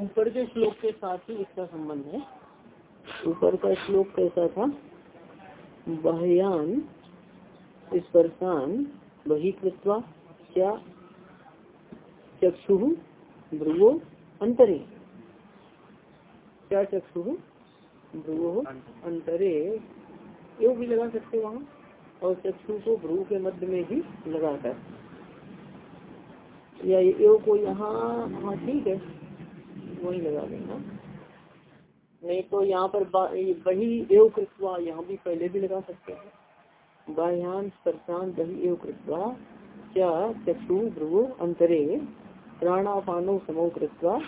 ऊपर के श्लोक के साथ ही इसका संबंध है। ऊपर का श्लोक कैसा था? बाह्यान, स्पर्शान, बहिकृत्वा, क्या? चक्षु भ्रुवो अंतरे। क्या चक्षु? भ्रुवो अंतरे। यो भी लगा सकते वहाँ, और चक्षु को भ्रू के मध्य में भी लगाकर। या यो को यहाँ हाँ ठीक है, वही लगा देना। नहीं तो यहाँ पर वही एव कृत्वा यहाँ भी पहले भी लगा सकते हैं। बाह्यान, स्पर्शान, बही एव कृत्वा क्या चक्षु ध्रुव अंतरे, प्राणापानो समो कृत्वा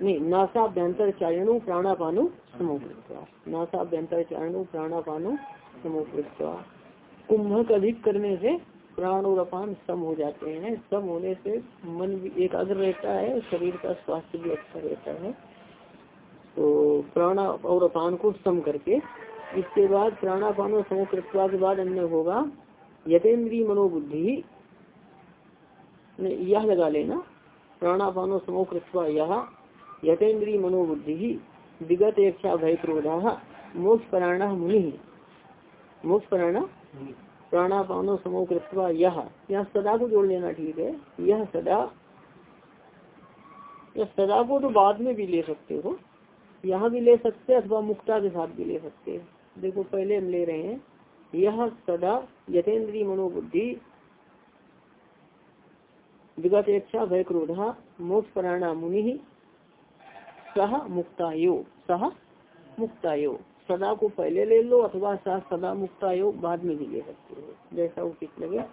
नहीं नासाभ्यंतर चारणु प्राणापानो समो कृत्वा नासाभ्यंतर चारणु प्राणापानो समो कृत्वा कुंभक अधिक करने से प्राण और अपान सम हो जाते हैं। सम होने से मन भी एकाग्र रहता है, शरीर का स्वास्थ्य भी अच्छा रहता है। तो प्राण और अपान को सम करके, इसके बाद प्राणापान और समकृत्वा के बाद अन्य होगा यथेन्द्रीय मनोबुद्धि। यह लगा लेना, प्राणापानो समोकृत्वा यह यथेन्द्रीय मनोबुद्धि ही विगत इच्छा भय क्रोधा मोक्ष प्राण मुनि। मोक्ष प्राण प्राणापानो समोकृत्वा यह यहाँ सदा को जोड़ लेना ठीक है यह सदा, या सदा को तो बाद में भी ले सकते हो। यहाँ भी ले सकते हैं अथवा मुक्ता के साथ भी ले सकते हैं। देखो, पहले हम ले रहे हैं, यह सदा यथेन्द्रीय मनोबुद्धि विगत इच्छा भय क्रोधा मोक्ष प्राणा मुनि सह मुक्तायो सह मुक्तायो। सदा को पहले ले लो अथवा सह सदा मुक्तायो बाद में भी ले सकते हो। जैसा उचित लगे।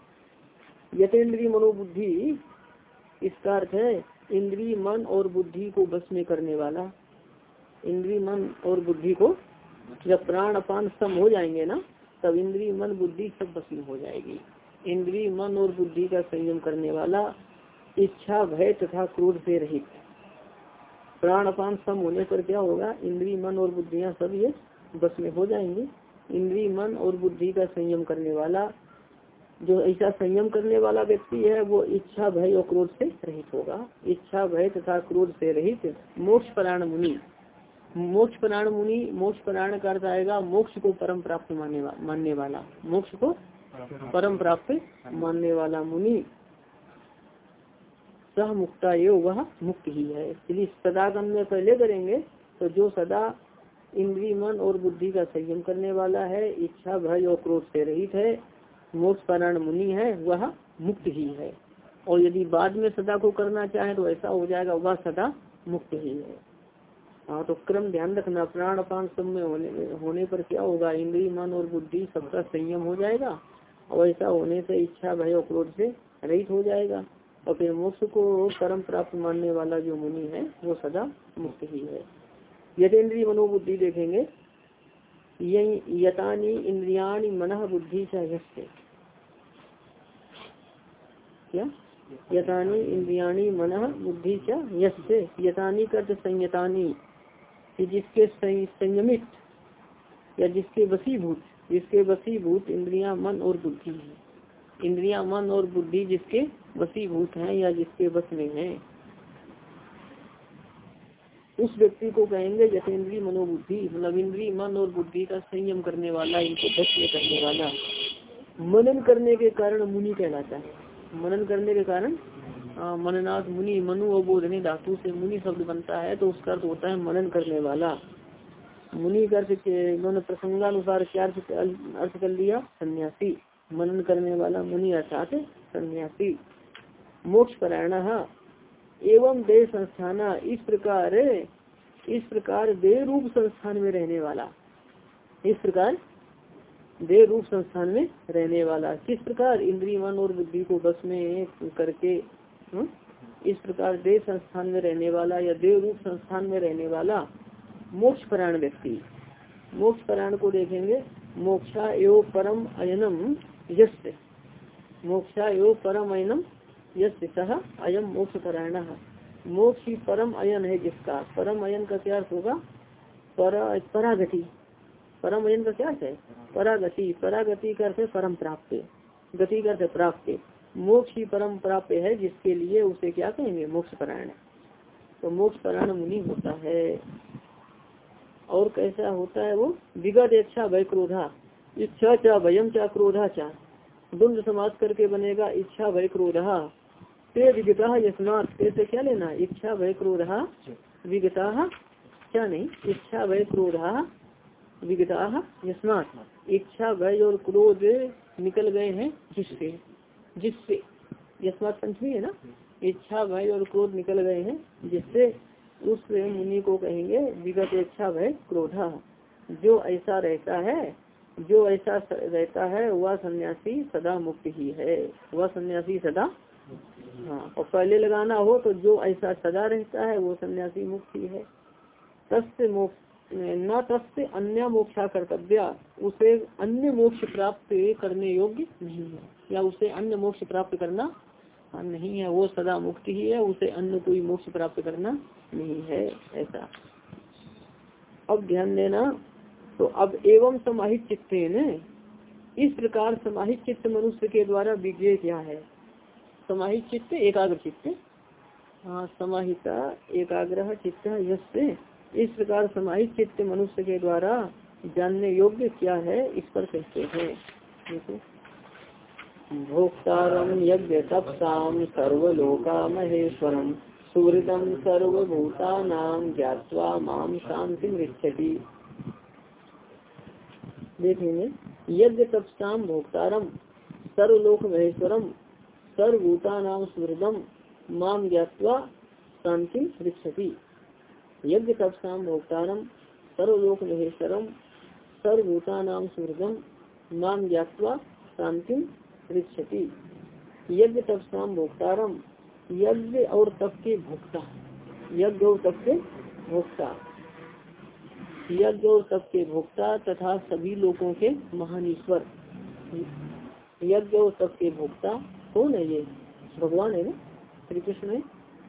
यथेन्द्रीय मनोबुद्धि, इसका अर्थ है इंद्री मन और बुद्धि को बस में करने वाला। इंद्री मन और बुद्धि को जब प्राण अपान सम हो जाएँगे ना, तब इंद्री मन, बुद्धि सब बस में हो जाएगी। इंद्री मन और बुद्धि का संयम करने वाला इच्छा, भय तथा क्रोध से रहित। प्राण अपान सम होने पर क्या होगा? इंद्री मन और बुद्धियाँ सब ये बस में हो जाएँगे। इंद्री मन और बुद्धि का संयम करने वाला जो ऐसा संयम करने वाला व्यक्ति है वो इच्छा भय और क्रोध से रहित होगा। इच्छा भय तथा क्रोध से रहित मोक्ष प्राण मुनि। मोक्ष प्राण मुनि मोक्ष प्राण का अर्थ आएगा मोक्ष को परम प्राप्त मानने वाला। मोक्ष को परम प्राप्त मानने वाला मुनि। सह मुक्ता ये वह मुक्त ही है। इसलिए सदा गम में पहले करेंगे तो जो सदा इंद्री, मन और बुद्धि का संयम करने वाला है, इच्छा, भय और क्रोध से रहित है मोक्ष प्राण मुनि है, वह मुक्त ही है। और यदि बाद में सदा को करना चाहे तो ऐसा हो जाएगा, वह सदा मुक्त ही है। हाँ तो क्रम ध्यान रखना, प्राण अपान सब में होने होने पर क्या होगा? इंद्री, मन और बुद्धि सबका संयम हो जाएगा, और ऐसा होने से इच्छा, भय और क्रोध से रहित हो जाएगा। फिर मोक्ष को कर्म प्राप्त मानने वाला जो मुनि है, वो सदा मुक्त ही है। यथेन्द्रीय मनोबुद्धि देखेंगे। यतानी इंद्रियाणी मन बुद्धि से क्या? यतानी इंद्रियाणी मन बुद्धि से यतानी कर संयतानी जिसके संयमित, या जिसके वसीभूत जिसके वसीभूत इंद्रिया, मन और बुद्धि है। इंद्रिया, मन और बुद्धि जिसके वसीभूत हैं या जिसके बस में है। उस व्यक्ति को कहेंगे जतेंद्रीय मनोबुद्धि मतलब इंद्रिय, मन और बुद्धि का संयम करने वाला, इनको में करने वाला। मनन करने के कारण मुनि कहलाता है। मनन करने के कारण मननाथ मुनि, मनु और बोधनी धातु से मुनि शब्द बनता है तो उसका अर्थ होता है मनन करने वाला। मुनि का अर्थ इन्होंने प्रसंगानुसार क्या अर्थ कर लिया? सन्यासी। मनन करने वाला मुनि अर्थात सन्यासी। मोक्ष परायण एवं देह संस्थान इस प्रकार इस प्रकार देह रूप संस्थान में रहने वाला। इस प्रकार देह रूप संस्थान में रहने वाला। किस प्रकार? इंद्रिय मन और बुद्धि को बस में करके हुँ? इस प्रकार देह संस्थान में रहने वाला या देह रूप संस्थान में रहने वाला मोक्ष परायण व्यक्ति। मोक्ष परायण को देखेंगे। मोक्षा एवं परम अयनम मोक्षा परम अयनम अयम मोक्ष परायण मोक्ष ही परम अयन है जिसका? परम अयन का क्या अर्थ होगा? पर, परागति। परम वज़न का क्या अर्थ है? परागति। परागति करते परम प्राप्त। गति करते प्राप्त। मोक्ष ही परम प्राप्त है जिसके लिए उसे क्या कहेंगे? मोक्ष परायण तो मोक्ष परायण मुनि होता है। और कैसा होता है वो? विगत इच्छा भय क्रोधा इच्छा चा भयम चा क्रोधा चा। द्वंद समाज करके बनेगा इच्छा भय क्रोधा। ते विगता यस्मात से क्या लेना? इच्छा भय क्रोधा विगता क्या नहीं? इच्छा भय क्रोधा विगता यस्मात। इच्छा भय और क्रोध निकल गए हैं जिससे। जिससे। यस्मात पंचमी है ना? इच्छा भय और क्रोध निकल गए हैं जिससे। उस मुनि को कहेंगे, विगत इच्छा भय क्रोधा। जो ऐसा रहता है जो ऐसा रहता है वह सन्यासी सदा मुक्त ही है। वह सन्यासी सदा हाँ और पहले लगाना हो तो जो ऐसा सदा रहता है वो सन्यासी मुक्त ही है। तस्य मोक्ष न तस्य अन्य मोक्षा कर्तव्य उसे अन्य मोक्ष प्राप्त करने योग्य नहीं है। या उसे अन्य मोक्ष प्राप्त करना नहीं है। वो सदा मुक्त ही है उसे अन्य कोई मोक्ष प्राप्त करना नहीं है ऐसा। अब ध्यान देना तो अब एवं समाहित चित्त न इस प्रकार समाहित चित्त मनुष्य के द्वारा विजय क्या है? समाहित चित्त, एकाग्र चित्त। हाँ समाहिता एकाग्र चित्त यसे इस प्रकार समाहित चित्त मनुष्य के द्वारा जानने योग्य क्या है, इस पर कहते हैं। भोक्तारम यज्ञ तपसाम सर्वलोका महेश्वरम सुहृदम सर्वभूता नाम ज्ञावा माम शांति मृक्षति देखेंगे यज्ञ तपसाम भोक्तारम, सर्वलोक महेश्वरम सर्वभूता नाम सुहृदम माम ज्ञावा शांति मृक्षति यज्ञ तपसाम भोक्तारम, सर्वलोक महेश्वरम सर्वभूता नाम सुहृदम माम ज्ञावा शांति मृक्षति यज्ञ तपसाम भोक्तारम, यज्ञ और तप के भोक्ता, यज्ञ और तप के भोक्ता। यज्ञ और तप के भोक्ता तथा सभी लोगों के महान ईश्वर यज्ञ और तप के भोक्ता, कौन है ये? भगवान है ना? श्री कृष्ण है।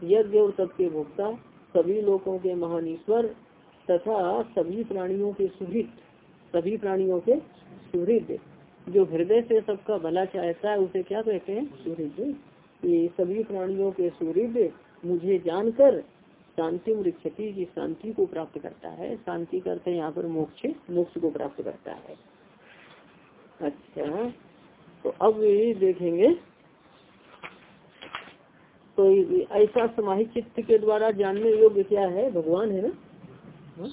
यज्ञ और तप के भोक्ता, सभी लोगों के महान ईश्वर तथा सभी प्राणियों के सुहृद, सभी प्राणियों के सुहृद। जो हृदय से सबका भला चाहता है, उसे क्या कहते हैं? सुहृद। ये सभी प्राणियों के सूर्य मुझे जानकर शांति क्षति की शांति को प्राप्त करता है। शांति करते यहाँ पर मोक्ष मोक्ष को प्राप्त करता है। अच्छा तो अब ये देखेंगे। तो ऐसा समाहित चित्त के द्वारा जानने योग्य क्या है? भगवान है ना? हाँ?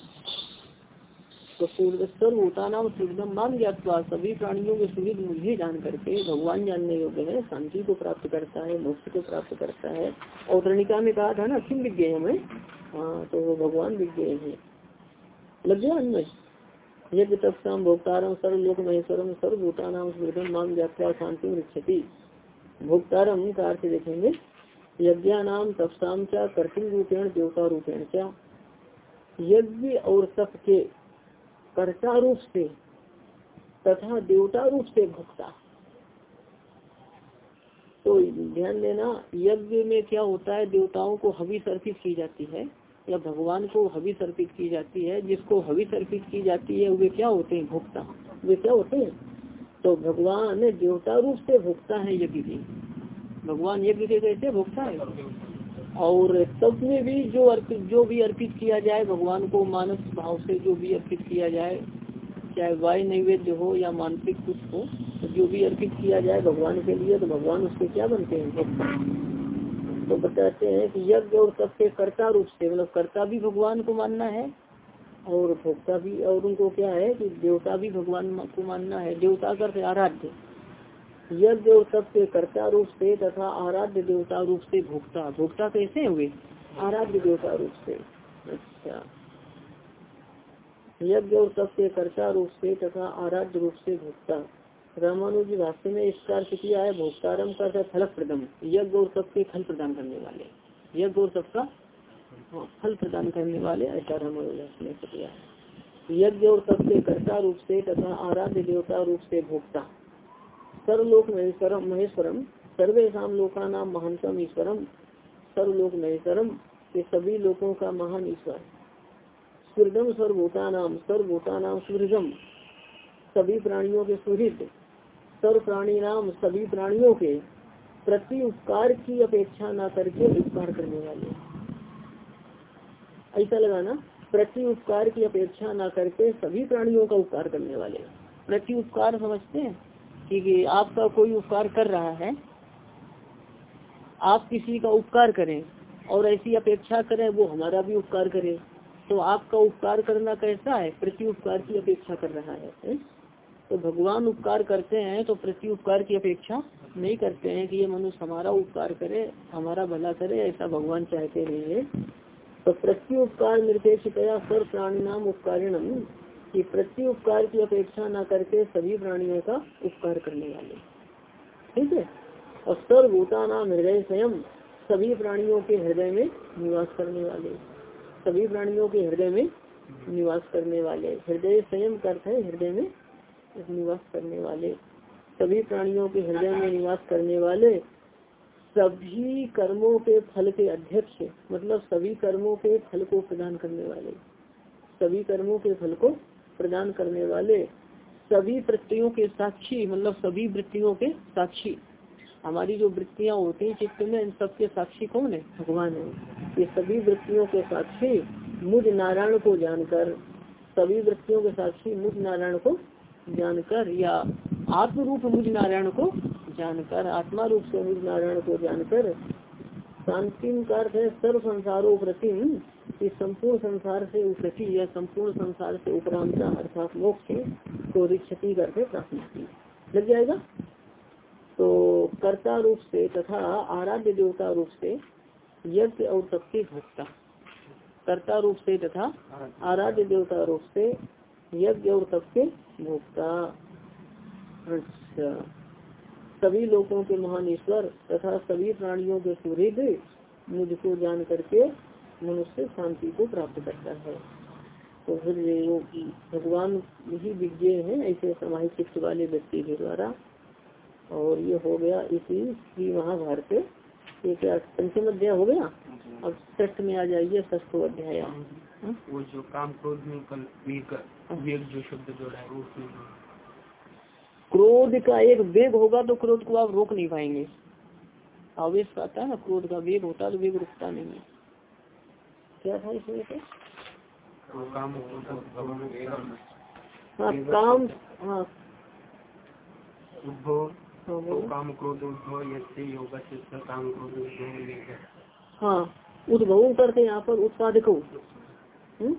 तो नाम सूर्यम मान ज्ञातवा सभी प्राणियों के सुविध मुझे जान करके भगवान जानने योग्य है, शांति को प्राप्त करता है, मोक्ष को प्राप्त करता है। और रणिका में कहा था ना, किम विज्ञ हमें? हाँ तो वो भगवान विज्ञ है। लग गया अन्य यज्ञ तपसाम भोक्तारम सर्वलोक महेश्वरम नाम सूर्यम मान ज्ञातवा शांति रिक्षति। भोक्तारम का अर्थ देखेंगे। यज्ञा नाम तपसाम क्या कर्तिम रूपेण, देवता रूपेण क्या यज्ञ और तप के कर्ता रूप से तथा देवता रूप से भुगता तो ध्यान देना, यज्ञ में क्या होता है, देवताओं को हवि अर्पित की जाती है, या भगवान को हवि अर्पित की जाती है, जिसको हवि अर्पित की जाती है, वे क्या होते हैं भुगता वे क्या होते हैं? तो भगवान देवता रूप से भुगता है यज्ञ भगवान यज्ञ के कैसे? भुगता है। और तब में भी जो अर्पित, जो भी अर्पित किया जाए, भगवान को मानस भाव से जो भी अर्पित किया जाए, चाहे वाय नैवेद्य हो या मानसिक कुछ हो तो जो भी अर्पित किया जाए भगवान के लिए तो भगवान उसके क्या बनते हैं? भक्त तो बताते हैं कि यज्ञ और तब सबके कर्ता रूप से मतलब कर्ता भी भगवान को मानना है, और भोक्ता भी, और उनको क्या है कि देवता भी भगवान को मानना है, देवता कर आराध्य। यज्ञ तप के कर्ता रूप से तथा आराध्य देवता रूप से भोक्ता। भोक्ता कैसे हुए? आराध्य देवता रूप से। अच्छा। यज्ञ और के कर्ता रूप से तथा आराध्य रूप से भोक्ता। रामानुज भाष्य में इसका अर्थ किया है, भोक्तारम का फल प्रदम यज्ञ और तप के फल प्रदान करने वाले। यज्ञ और सबका फल प्रदान करने वाले, ऐसा रामानुज ने किया यज्ञ और के कर्ता रूप से तथा आराध्य देवता रूप से भोक्ता। सर्वलोक महेश्वरम महेश्वरम सर्वेशा लोका नाम महानतम ईश्वरम सर्वलोक महेश्वरम के सभी लोगों का महान ईश्वर। सुहृदम सर्वभूता नाम सर्वभूता नाम सुहृदम सभी प्राणियों के सुहृद सर्व प्राणी नाम सभी प्राणियों के प्रति उपकार की अपेक्षा न करके उपकार करने वाले ऐसा लगाना प्रति उपकार की अपेक्षा न करके सभी प्राणियों का उपकार करने वाले प्रति उपकार समझते हैं? कि आपका कोई उपकार कर रहा है, आप किसी का उपकार करें और ऐसी अपेक्षा करें, वो हमारा भी उपकार करे। तो आपका उपकार करना कैसा है? प्रति उपकार की अपेक्षा कर रहा है तो भगवान उपकार करते हैं तो प्रति उपकार की अपेक्षा नहीं करते हैं कि ये मनुष्य हमारा उपकार करे, हमारा भला करे, ऐसा भगवान चाहते नहीं है। तो प्रति उपकार निरपेक्षतया सर्व प्राणी नाम उपकारिणम। कि प्रति उपकार की अपेक्षा न करके सभी प्राणियों का उपकार करने वाले। ठीक है? और सर्वभूता नाम हृदय स्वयं सभी प्राणियों के हृदय में निवास करने वाले। सभी प्राणियों के हृदय में निवास करने वाले। हृदय स्वयं करते हैं हृदय में निवास करने वाले। सभी प्राणियों के हृदय में निवास करने वाले सभी कर्मों के फल के अध्यक्ष मतलब सभी कर्मों के फल को प्रदान करने वाले। सभी कर्मों के फल को प्रदान करने वाले सभी वृत्तियों के साक्षी मतलब सभी वृत्तियों के साक्षी। हमारी जो वृत्तियाँ होती हैं चित्त में, इन सबके साक्षी कौन है? भगवान है। ये सभी वृत्तियों के साक्षी मुझ नारायण को जानकर, सभी वृत्तियों के साक्षी मुझ नारायण को जानकर, या आत्म रूप मुझ नारायण को जानकर, आत्मा रूप से मुझ नारायण को जानकर शांति का अर्थ है सर्व संसारों प्रतिम इस संपूर्ण संसार से उपरति या संपूर्ण संसार से उपरांता अर्थात मोक्ष को रिक्षति करके प्राप्त की लग जाएगा? तो कर्ता रूप से तथा आराध्य देवता रूप से यज्ञ और सबके भक्ता। कर्ता रूप से तथा आराध्य देवता रूप से यज्ञ और सबके भोक्ता। अच्छा। सभी लोगों के महान ईश्वर तथा सभी प्राणियों के सूर्य मुझको जान करके मनुष्य शांति को प्राप्त करता है। तो फिर भगवान ही विज्ञ है ऐसे समाहित चित्त वाले व्यक्ति के द्वारा। और ये हो गया इसी श्री महाभारत ये क्या पंचम अध्याय हो गया? अब ष्ठ में आ जाइए ष्ठो अध्याय। हाँ? वो जो काम क्रोध में कल वेग जो शब्द जोड़ा है वो क्रोध का एक वेग होगा तो क्रोध को आप रोक नहीं पाएँगे। आवेश आता है ना क्रोध का वेग होता है तो वेग रुकता नहीं है। क्या था इसमें से? हाँ काम हाँ। काम क्रोध उद्भव काम क्रोध हाँ। उद्भव करते यहाँ पर उत्पादक हम्म?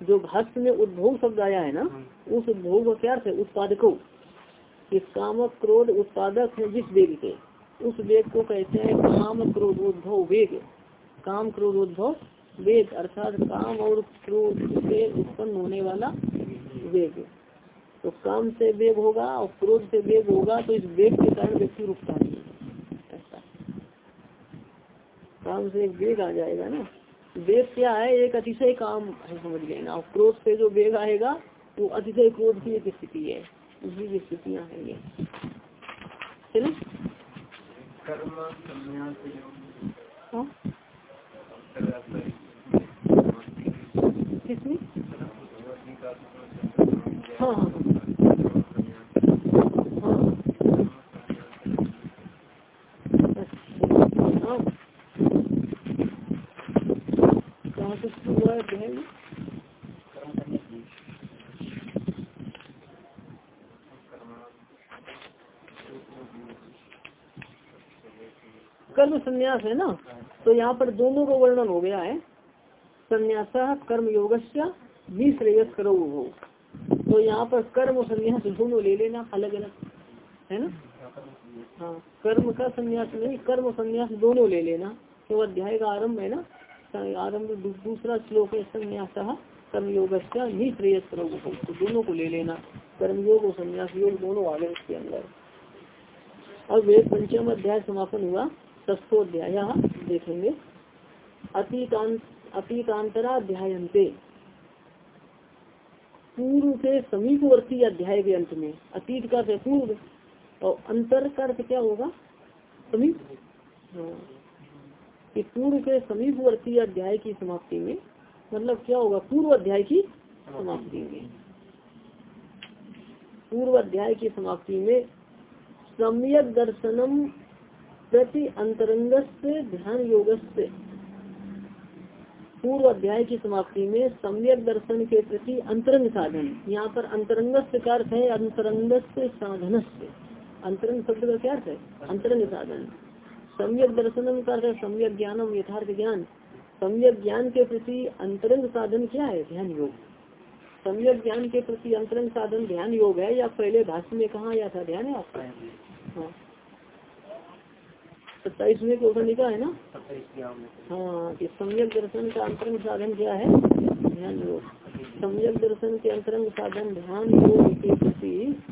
जो भाष्य में उद्भव शब्द आया है ना हाँ। उस उद्भव का क्या है? उत्पादक। इस काम क्रोध उत्पादक है जिस वेग के उस वेग को कहते हैं काम क्रोध उद्भव वेग। काम क्रोध उद्भव वेग अर्थात काम और क्रोध से उत्पन्न होने वाला वेग। तो काम से वेग होगा और क्रोध से वेग होगा तो इस वेग के कारण व्यक्ति रुकता नहीं ऐसा काम से एक वेग आ जाएगा ना। वेग क्या है? एक अतिशय काम है समझ गए ना। क्रोध से जो वेग आएगा वो अतिशय क्रोध की एक स्थिति है। उसी की स्थितियाँ हैं ये। चलो हाँ? किसमें? हाँ। हाँ। कर्म संन्यास है ना? तो यहाँ पर दोनों का वर्णन हो गया है। संन्यास कर्म योग श्रेयस करो तो यहाँ पर कर्म और संन्यास दोनों ले लेना अलग अलग है ना? हाँ कर्म का संन्यास नहीं, कर्म और संन्यास दोनों ले लेना। तो अध्याय का आरंभ है ना? आरंभ दूसरा श्लोक है, संन्यास कर्म योग श्रेयस करो तो दोनों को ले लेना, कर्मयोग और संन्यास योग दोनों आ गए अंदर। अब वेद पंचम अध्याय समापन हुआ ष्ठोध्याय देखेंगे। अतीतांत अतीतांतराध्यायते पूर्व के समीपवर्ती अध्याय के अंत में। अतीत का पूर्व? और अंतर का अर्थ क्या होगा? समीप? हाँ। पूर्व के समीपवर्ती अध्याय की समाप्ति में मतलब क्या होगा? पूर्व अध्याय की समाप्ति में। पूर्व अध्याय की समाप्ति में सम्यक दर्शनम प्रति अंतरंग ध्यान योग पूर्व अध्याय की समाप्ति में सम्यक दर्शन के प्रति अंतरंग साधन। यहाँ पर अंतरंग का अर्थ है अंतरंग साधन अंतरंग शब्द का क्या अर्थ है? अंतरंग साधन। सम्यक दर्शनम का अर्थ है सम्यक ज्ञानम, यथार्थ ज्ञान। सम्यक ज्ञान के प्रति अंतरंग साधन क्या है? ध्यान योग। सम्यक ज्ञान के प्रति अंतरंग साधन ध्यान योग है या पहले भाषण में कहा आया था, ध्यान है आपका? हाँ। सत्ताईसवें के ऊपर लिखा है ना? हाँ कि सम्यक दर्शन का अंतरंग साधन क्या है? ध्यान योग सम्यक दर्शन के अंतरंग साधन ध्यान योग के प्रति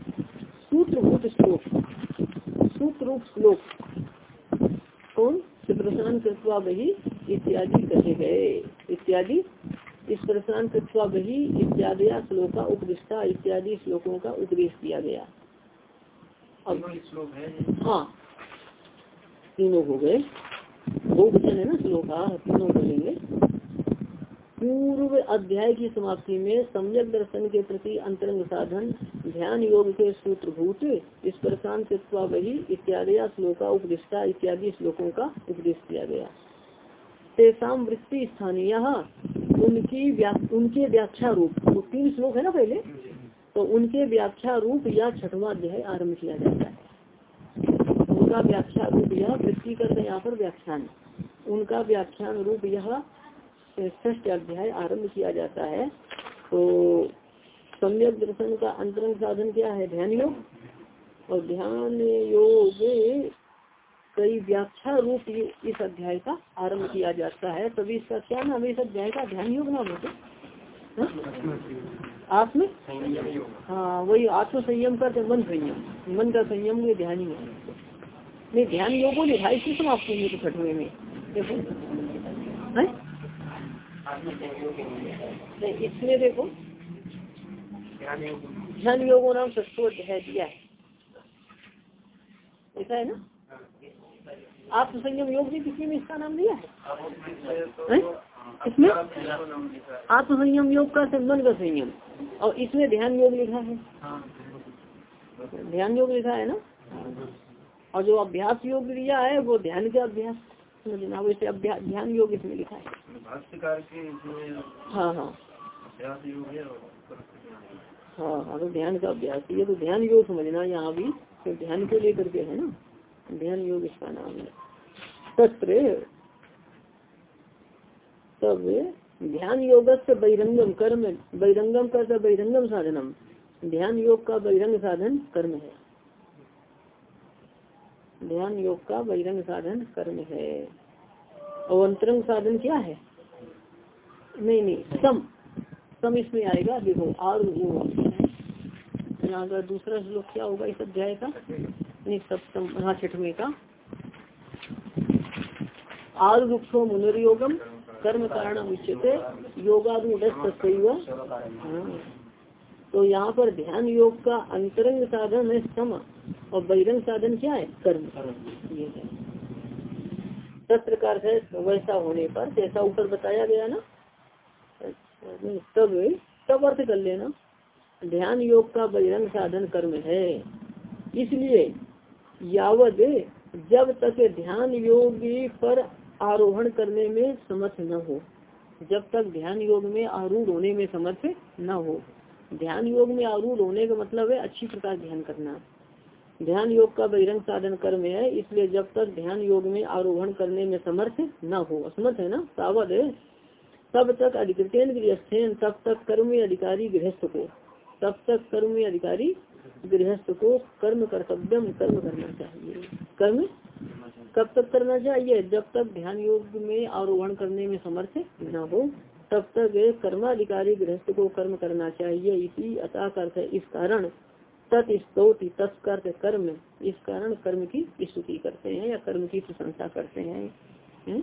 सूत्रभूत श्लोक। सूत्र रूप श्लोक। कौन? प्रशांत कृत्वा बही इत्यादि कहे गए इत्यादि। इस प्रशान कृत्वा बही इत्यादि श्लोका उपदिष्टा इत्यादि श्लोकों का उपदेश किया गया। अब श्लोक है। हाँ तीनों हो गए। दो वचन है ना श्लोका तीनों बोलेंगे। पूर्व अध्याय की समाप्ति में सम्यक दर्शन के प्रति अंतरंग साधन ध्यान योग के सूत्रभूत इस प्रशांत वही इत्यादि श्लोका उपदिष्टा इत्यादि श्लोकों का उपदेश किया गया। तेसाम वृत्ति स्थानीय उनकी व्या, उनके व्याख्या रूप तो तीन श्लोक है ना पहले? तो उनके व्याख्या रूप या छठवा अध्याय आरंभ किया जाता है। उनका व्याख्या रूप यह वृत्ति करते यहाँ पर व्याख्यान। उनका व्याख्यान रूप यह ष्ठ अध्याय आरंभ किया जाता है। तो सम्यक दर्शन का अंतरंग साधन क्या है? ध्यान योग। और ध्यान योग कई व्याख्या रूप इस अध्याय का आरंभ किया जाता है। तभी इसका क्या नाम है? इस अध्याय का ध्यान योग नाम है। आत्म हाँ वही आत्म संयम का मन संयम। मन का संयम में ध्यान ही है। नहीं ध्यान योगो लिखा इसी समाप्त होंगे तो छठवे में? देखो। नहीं इसमें देखो। ध्यान योगो। नाम सस्तो अध्याय दिया है। ऐसा है ना? आत्म संयम योग भी किसी में इसका नाम दिया है? इसमें? आत्म संयम योग का मन का संयम। और इसमें ध्यान योग लिखा है। ध्यान योग लिखा है ना? और जो अभ्यास योग दिया है वो ध्यान का अभ्यास समझना वैसे अभ्यास ध्यान योग इसमें लिखा है। हाँ हाँ। हाँ हाँ। तो ध्यान का अभ्यास ये तो ध्यान योग समझना यहाँ भी तो ध्यान को लेकर के है ना? ध्यान योग इसका नाम है। तत्र तब ध्यान योग से बहिरंगम कर्म बहिरंगम कर बहिरंगम साधनम। ध्यान योग का बहिरंग साधन कर्म है। ध्यान योग का बहिरंग साधन कर्म है। और अंतरंग साधन क्या है? नहीं नहीं, सम। सम इसमें आएगा, देखो और यहाँ का दूसरा श्लोक क्या होगा इस अध्याय का? नहीं, सप्तम हाँ छठवें का। आर वृक्षो मुनर्योगम कर्म कारण उच्चते योगारूढ़ हाँ। तो यहाँ पर ध्यान योग का अंतरंग साधन है सम। और बहिरंग साधन क्या है? कर्म। ये है वैसा होने पर, जैसा ऊपर बताया गया ना तब तब अर्थ कर लेना। ध्यान योग का बहिरंग साधन कर्म है। इसलिए यावत जब तक ध्यान योग पर आरोहण करने में समर्थ न हो, जब तक ध्यान योग में आरूढ़ होने में समर्थ न हो। ध्यान योग में आरूढ़ होने का मतलब है अच्छी प्रकार ध्यान करना। ध्यान योग का बहिरंग साधन कर्म है, इसलिए जब तक ध्यान योग में आरोहण करने में समर्थ न हो, असमर्थ है ना? सावध है। तब तक अधिकृतेन गृहस्थेन तब तक कर्म अधिकारी गृहस्थ को, तब तक कर्म अधिकारी गृहस्थ को कर्म कर्तव्यम, कर्म करना चाहिए। कर्म? कब तक करना चाहिए? जब तक ध्यान योग में आरोहण करने में समर्थ न हो। तब तक कर्माधिकारी गृहस्थ को कर्म करना चाहिए। इसी अतः करते इस कारण तत्स्तोति तत्कर्त कर्म, इस कारण कर्म की स्तुति करते हैं या कर्म की प्रशंसा करते हैं। हुँ?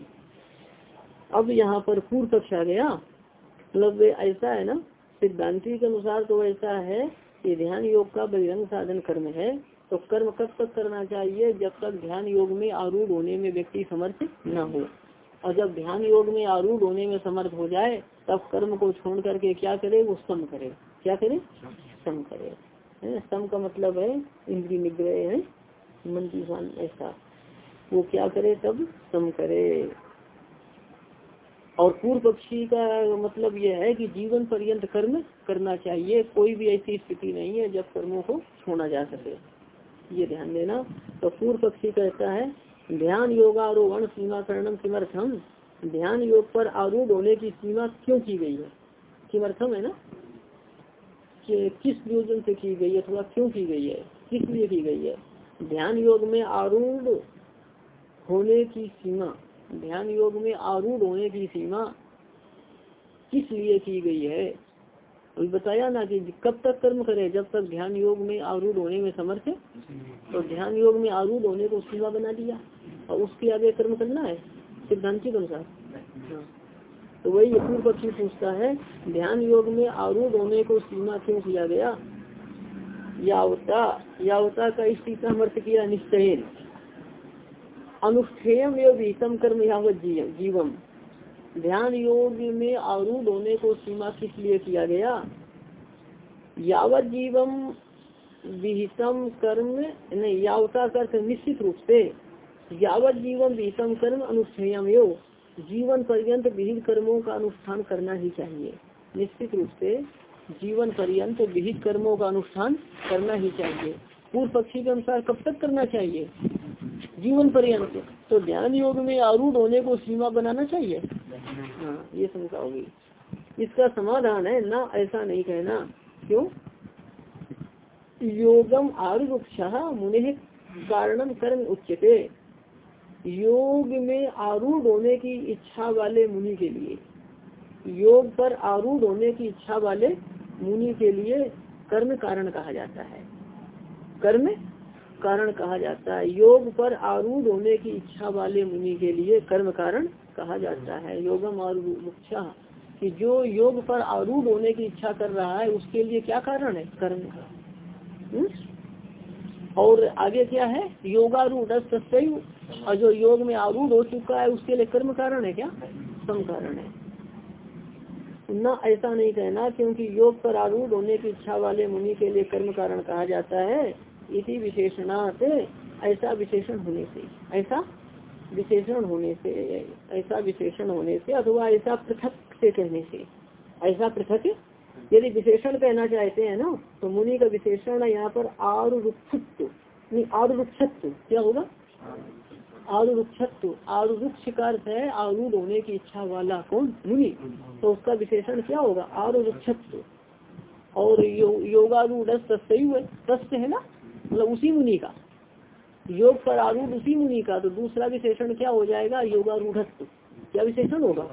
अब यहाँ पर पूर्व पक्ष आ गया। मतलब ऐसा है ना, सिद्धांति के अनुसार तो ऐसा है कि ध्यान योग का बहिरंग साधन कर्म है तो कर्म कब तक करना चाहिए जब तक ध्यान योग में आरूढ़ होने में व्यक्ति समर्थ न हो? और जब ध्यान योग में आरूढ़ होने में समर्थ हो जाए, तब कर्म को छोड़ करके क्या करे? वो सम करे। क्या करे? सम करे। सम का मतलब है इंद्री निग्रह, है मन की ऐसा। वो क्या करे? तब सम करे। और पूर्व पक्षी का मतलब यह है कि जीवन पर्यंत कर्म करना चाहिए। कोई भी ऐसी स्थिति नहीं है जब कर्मों को छोड़ा जा सके। ये ध्यान देना। तो पूर्व पक्षी कहता है ध्यान योगारोहण सीमा करणम किमर्थम? ध्यान योग पर आरूढ़ होने की सीमा क्यों की गई है? किमर्थम है ना? कि किस प्रयोजन से की गई है? थोड़ा क्यों की गई है? किस लिए की गई है? ध्यान योग में आरूढ़ होने की सीमा ध्यान योग में आरूढ़ होने की सीमा किस लिए की गई है? अभी बताया ना कि कब तक कर्म करे? जब तक ध्यान योग में आरूढ़ होने में समर्थ है। तो ध्यान योग में आरूढ़ होने को सीमा बना दिया। और उसके आगे कर्म करना है। सिद्धांति के अनुसार। तो वही पूर्व पक्षी पूछता है, ध्यान योग में आरूढ़ होने को सीमा क्यों किया गया? यावता यावता का इस स्थिति समर्थ किया निश्चय अनुष्ठेयम एवं कर्म यावत जीवम ध्यान योग में आरूढ़ होने को सीमा किस लिए किया गया? यावत जीवम विहितम कर्म, नहीं यावता कर निश्चित रूप से। यावत जीवन विहितम कर्म अनुष्ठेयम योग जीवन पर्यंत विहित कर्मों का अनुष्ठान करना ही चाहिए। निश्चित रूप से जीवन पर्यंत विहित कर्मों का अनुष्ठान करना ही चाहिए। पूर्व पक्षी के अनुसार कब तक करना चाहिए? जीवन पर्यंत। तो ध्यान योग में आरूढ़ होने को सीमा बनाना चाहिए? हाँ। ये शंका होगी इसका समाधान है, ना, ऐसा नहीं कहना। क्यों? योगम आरूढ़ मुनि कारणम कर्म उच्चते योग में आरूढ़ होने की इच्छा वाले मुनि के लिए। योग पर आरूढ़ होने की इच्छा वाले मुनि के लिए कर्म कारण कहा जाता है। कर्म कारण कहा जाता है। योग पर आरूढ़ होने की इच्छा वाले मुनि के लिए कर्म कारण कहा जाता है, योगम आरूढ़ कि जो योग पर आरूढ़ होने की इच्छा कर रहा है, उसके लिए क्या कारण है? कर्म का? और आगे क्या है? योगारूढ़ और जो योग में आरूढ़ हो चुका है, उसके लिए कर्म कारण है क्या? सम कारण है। न, ऐसा नहीं कहना, क्योंकि योग पर आरूढ़ होने की इच्छा वाले मुनि के लिए कर्म कारण कहा जाता है। इसी विशेषणार्थ ऐसा विशेषण होने से। ऐसा विशेषण होने से ऐसा विशेषण होने से अथवा ऐसा पृथक से कहने से। ऐसा पृथक यदि विशेषण कहना चाहते हैं ना तो मुनि का विशेषण यहाँ पर आरुक्षत्व आरुक्षत्व क्या होगा? आरुक्षत्व आरुक्ष का अर्थ है आरूढ़ होने की इच्छा वाला कौन? मुनि। तो उसका विशेषण क्या होगा? आरुक्षत्व और यो, योगारूढ़ तस्य है ना? मतलब उसी मुनि का। योग पर आरूढ़ उसी मुनि का तो दूसरा विशेषण क्या हो जाएगा? योगारूढ़ क्या विशेषण होगा।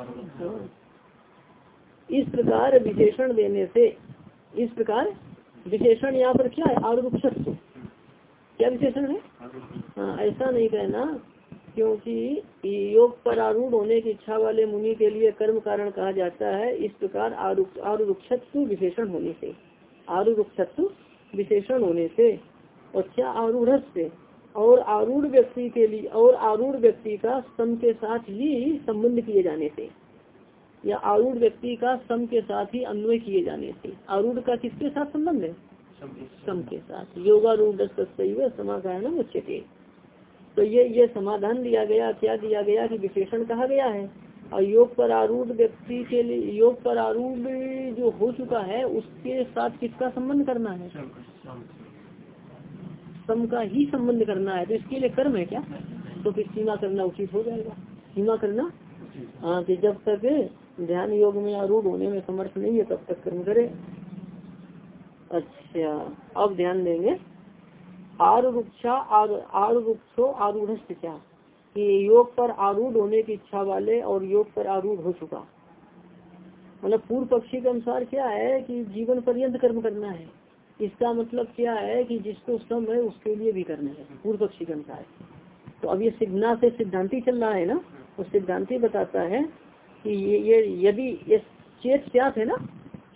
इस प्रकार विशेषण देने से, इस प्रकार विशेषण यहाँ पर क्या है? आरूक्षत्व क्या विशेषण है? हाँ ऐसा नहीं कहना, क्योंकि योग पर आरूढ़ होने की इच्छा वाले मुनि के लिए कर्म कारण कहा जाता है, इस प्रकार आरुक्षत्व विशेषण होने से। आरुक्षत्व विशेषण होने से, और क्या आरूढ़ से और आरूढ़ व्यक्ति के लिए और आरूढ़ व्यक्ति का सम के साथ ही संबंध किए जाने से या आरूढ़ व्यक्ति का सम के साथ ही अन्वय किए जाने से आरूढ़ का किसके साथ संबंध है? सम के साथ। योगारूढ़ समाधान उच्चते तो ये ये समाधान दिया गया क्या दिया गया कि विशेषण कहा गया है? और योग पर आरूढ़ व्यक्ति के लिए योग पर आरूढ़ जो हो चुका है उसके साथ किसका संबंध करना है? सम का ही संबंध करना है तो इसके लिए कर्म है क्या? तो फिर सीमा करना उचित हो जाएगा। सीमा करना? हाँ कि जब तक ध्यान योग में आरूढ़ होने में समर्थ नहीं है, तब तक कर्म करे। अच्छा अब ध्यान देंगे। आरुक्षा आरुक्षो आरूढ़ क्या? कि योग पर आरूढ़ होने की इच्छा वाले और योग पर आरूढ़ हो चुका। मतलब पूर्व पक्षी के अनुसार क्या है कि जीवन पर्यंत कर्म करना है। इसका मतलब क्या है कि जिसको सम है, उसके लिए भी करना है, पूर्व पक्षी के अनुसार। तो अब ये सिद्धना से सिद्धांति चल रहा है ना तो सिद्धांति बताता है कि ये ये, यदि ये चेत क्या है ना,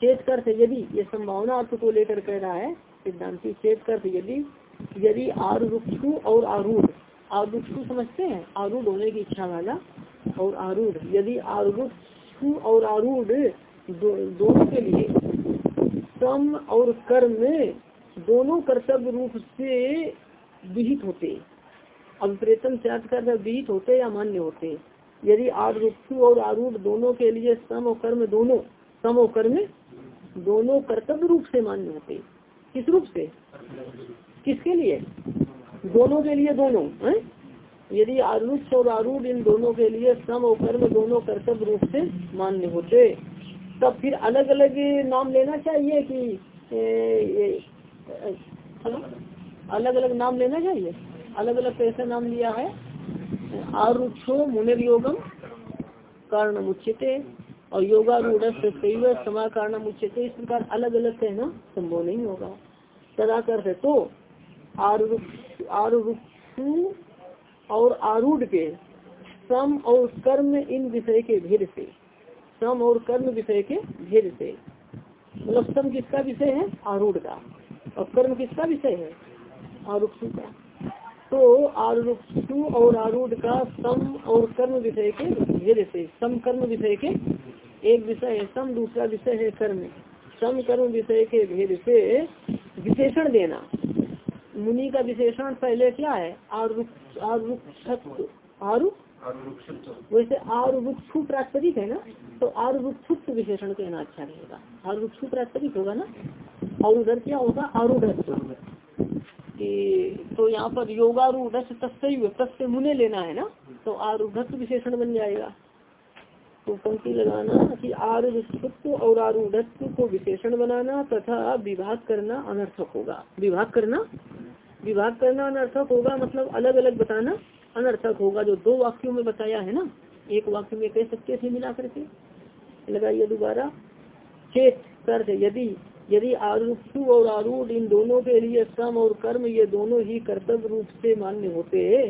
चेत कर यदि ये संभावना अर्थ को लेकर कह रहा है, सिद्धांति चेत कर यदि यदि आरुक्षु और आरूढ़ आरुक्षु समझते हैं, आरूढ़ होने की इच्छा वाला और आरूढ़। यदि आरूढ़ और आरूढ़ दोनों के लिए सम और कर्म दोनों कर्तव्य रूप से विहित होते अब प्रेतम से अर्थ कर विहित होते या मान्य होते, यदि आरूढ़ और आरूढ़ दोनों के लिए सम और कर्म दोनों, सम और कर्म दोनों कर्तव्य रूप से मान्य होते किस रूप से? किसके लिए? दोनों के लिए दोनों, है? यदि आरूढ़ और आरूढ़ इन दोनों के लिए सम और कर्म दोनों कर्तव्य रूप से मान्य होते तब फिर अलग अलग नाम लेना चाहिए कि ए, ए, अलग अलग नाम लेना चाहिए। अलग अलग कैसे नाम लिया है। आरुक्षो मुनिर्योगम कारण मुच्यते और योगारूढ़ समा कारण मुच्यते इस प्रकार अलग अलग कहना संभव नहीं होगा। तदा कर तो आरुक्षु और आरूढ़ के सम और कर्म इन विषय के भेद से सम और कर्म विषय के भेद से। मतलब सम किसका विषय है? आरूढ़ का। और कर्म किसका विषय है? आरुक्षु का। तो आरुक्षु और आरूढ़ का सम और कर्म विषय के भेद से। सम कर्म विषय के एक विषय है, सम दूसरा विषय है कर्म। सम कर्म विषय के भेद से विशेषण देना। मुनि का विशेषण पहले क्या है? आरुक्ष आरु वैसे आरुक्षु प्रास्पदिक है ना? तो आरुक्षुप्त विशेषण कहना अच्छा रहेगा? आरुक्षु प्रास्पदिक होगा ना? और उधर क्या होगा? आरूढ़ तो यहाँ पर योगारूढ़ तस्य मुने लेना है ना? तो आरूढ़ विशेषण बन जाएगा। तो पंक्ति लगाना कि आरूढ़ और आरूढ़ को विशेषण बनाना तथा विभाग करना अनर्थक होगा। विभाग करना? विभाग करना अनर्थक होगा मतलब अलग अलग बताना? अनर्थक होगा, जो दो वाक्यों में बताया है ना, एक वाक्य में कह सकते थे मिला करके। लगाइए दोबारा। चेत कर यदि यदि आरूढ़ और आरूढ़ इन दोनों के लिए सम और कर्म ये दोनों ही कर्तव्य रूप से मान्य होते हैं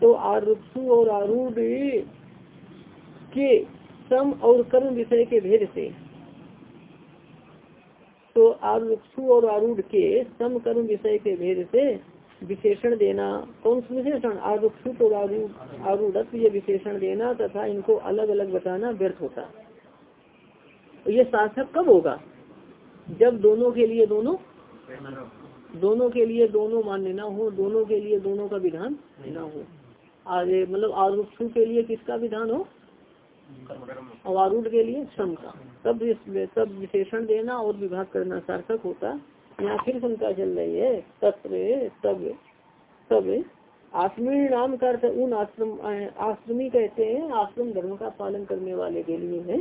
तो आरूढ़ और आरूढ़ के सम और कर्म विषय के भेद से तो आरूढ़ और आरूढ़ के सम कर्म विषय के भेद से विशेषण देना। कौन सा विशेषण? आरूढ़ और आरूढ़ ये विशेषण देना तथा इनको अलग अलग बताना व्यर्थ होता। ये सार्थक कब होगा? जब दोनों के लिए दोनों दोनों के लिए दोनों मान्य न हो, दोनों के लिए दोनों का विधान न हो। आगे मतलब आरूढ़ के लिए किसका विधान हो? और आरूढ़ के लिए श्रम का। तब तब विशेषण देना और विभाग करना सार्थक होता। यहाँ फिर शंका चल रही है तत्र तब तब आश्रमी नाम का अर्थ उन आश्रम आश्रमी कहते हैं आश्रम धर्म का पालन करने वाले के लिए है।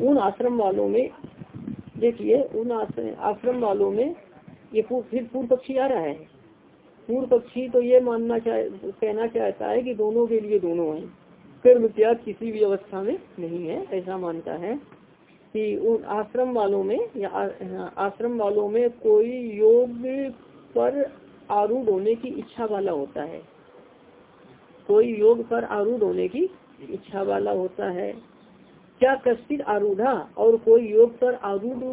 उन आश्रम वालों में देखिए उन आश्रम वालों में ये पूर, फिर पूर्व पक्षी आ रहा है। पूर्व पक्षी तो ये मानना चाह कहना चाहता है कि दोनों के लिए दोनों हैं। कर्म त्याग किसी भी अवस्था में नहीं है ऐसा मानता है। कि उन आश्रम वालों में या आश्रम वालों में कोई योग पर आरूढ़ होने की इच्छा वाला होता है। कोई योग पर आरूढ़ होने की इच्छा वाला होता है। क्या कश्चित आरूढ़ा और कोई योग पर आरूढ़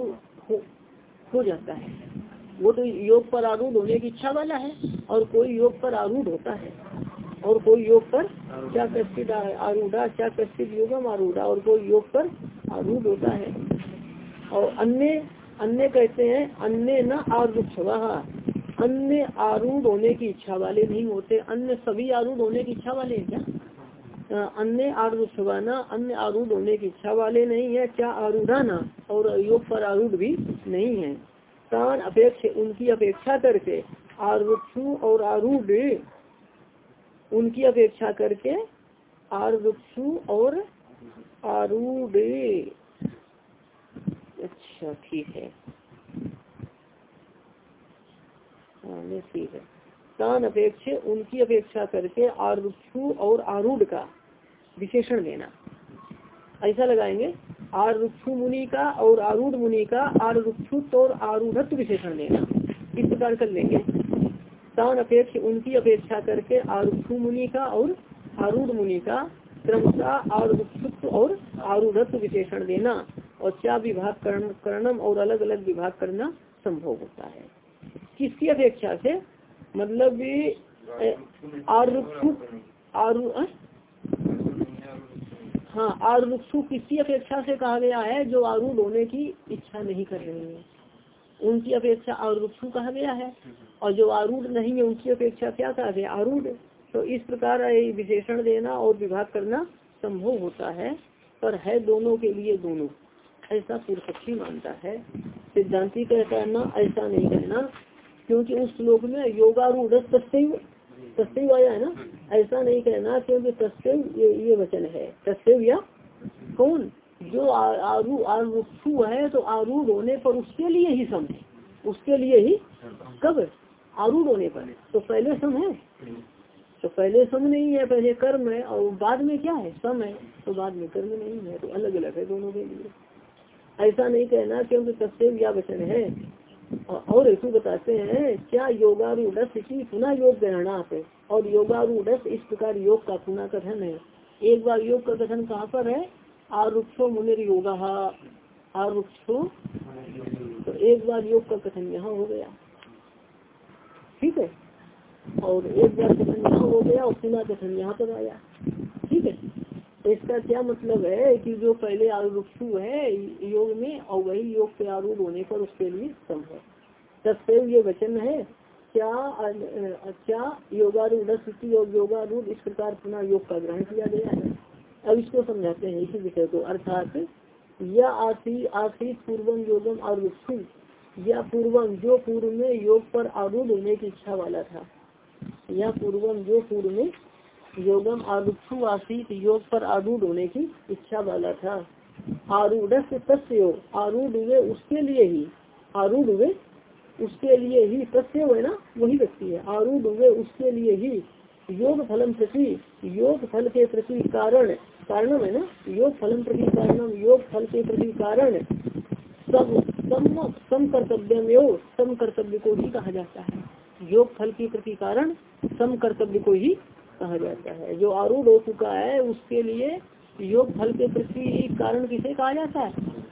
हो, हो जाता है? वो तो योग पर आरूढ़ होने की इच्छा वाला है और कोई योग पर आरूढ़ होता है। और कोई योग पर क्या कश्चित आरूढ़ा क्या कश्चित योगम आरूढ़ा, और कोई योग पर आरूढ़ होता है। और अन्य अन्य कहते हैं, अन्य न आरूढ़ अन्य आरूढ़ होने की इच्छा वाले नहीं होते। अन्य सभी आरूढ़ होने की इच्छा वाले क्या? अन्य आरूढ़ अन्य आरूढ़ होने की इच्छा वाले नहीं है, क्या आरूढ़ाना और योग पर आरूढ़ भी नहीं है। तान अपेक्ष, उनकी अपेक्षा करके आरूढ़ और आरूढ़ उनकी अपेक्षा करके आरुक्षु और आरूढ़। अच्छा ठीक है। ठीक है। तान अपेक्ष, उनकी अपेक्षा करके आरुक्षु और आरूढ़ का विशेषण देना ऐसा लगाएँगे आरुक्षु मुनि का और आरूढ़ मुनि का आरुक्षुत और आरूढ़ विशेषण देना इस प्रकार कर लेंगे। तान अपेक्ष, उनकी अपेक्षा करके आरुक्षु मुनि का और आरूढ़ मुनि का क्रमशः आरुक्षुत्व और आरूढ़ विशेषण देना और क्या विभाग करणम और अलग अलग विभाग करना संभव होता है। किसकी अपेक्षा से? मतलब आरुक्षुत आरु हाँ आरुक्षु किसकी अपेक्षा से कहा गया है जो आरूढ़ होने की इच्छा नहीं कर रही हैं? उनकी अपेक्षा आरुक्षु कहा गया है। और जो आरूढ़ नहीं है उनकी अपेक्षा क्या कहा गया? आरूढ़। तो इस प्रकार विशेषण देना और विभाग करना संभव होता है। पर है दोनों के लिए दोनों। ऐसा पूर्व मानता है। सिद्धांति कहता है ना ऐसा नहीं कहना। क्योंकि उस श्लोक में योगारूढ़ तस्व तस्व आया है ना? ऐसा नहीं कहना क्योंकि तस्व ये, ये वचन है। तस्व या कौन? जो आरू आरूढ़ है तो आरूढ़ होने पर उसके लिए ही सम है। उसके लिए ही कब आरूढ़ होने पर। तो पहले सम है? तो पहले सम नहीं है, पहले कर्म है, और बाद में क्या है? सम है। तो बाद में कर्म नहीं है तो अलग अलग है दोनों के लिए। ऐसा नहीं कहना क्योंकि तस्वीर या वचन है। और ऐसे बताते हैं, क्या योगारूढ़ की पुनः योग ग्रहणा है और योगारूढ़ इस प्रकार योग का पुनः कथन है। एक बार योग का कथन कहाँ पर है? आरुक्षो मुनिर योगा आरुक्षो तो एक बार योग का कथन यहाँ हो गया। ठीक है? और एक बार कथन यहाँ हो गया और पुनः कथन यहाँ पर आया। ठीक है? इसका क्या मतलब है कि जो पहले आरुक्षु है योग में, और वही योग के आरूढ़ होने पर उसके लिए सम है। तत्व ये वचन है, क्या क्या योगारूढ़ और योगारूढ़ इस प्रकार पुनः योग का ग्रहण किया गया है? अब इसको समझाते हैं, इसी विषय को। अर्थात, या आशी आशीष पूर्वम योगम आरुक्षु। या पूर्वम जो पूर्व में योग पर आरूढ़ होने की इच्छा वाला था। या पूर्वम जो पूर्व में योगम आरुक्षु आशीत योग पर आरूढ़ होने की इच्छा वाला था। आरूढ़ तस्य आरूढ़ हुए उसके लिए ही। आरूढ़ हुए उसके लिए ही। तस्य है ना? वही व्यक्ति है। आरूढ़ हुए उसके लिए ही। योग फलम प्रति। योग फल के प्रति कारण कारणम है ना? योग फलम प्रति कारणम योग फल के प्रति कारण सब सम सम कर्तव्य में सम कर्तव्य को ही कहा जाता है। योग फल के प्रति कारण सम कर्तव्य को ही कहा जाता है। जो आरूढ़ हो चुका है, उसके लिए योग फल के प्रति कारण किसे कहा जाता है?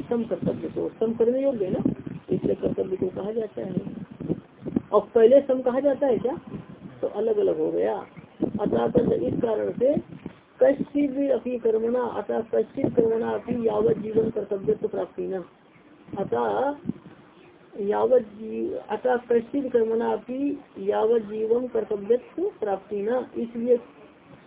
सम कर्तव्य को। सम करने योग्य ना? इसलिए कर्तव्य को कहा जाता है। और पहले सम कहा जाता है क्या? तो अलग अलग हो गया। अतः इस कारण से कश्चित अपनी कर्मणा अतः कश्चित कर्मणा अपनी यावत जीवन कर्तव्य प्राप्ति न। अतः यावत अतः कश्चित कर्मणा अपनी यावत जीवन कर्तव्य प्राप्ति न। इसलिए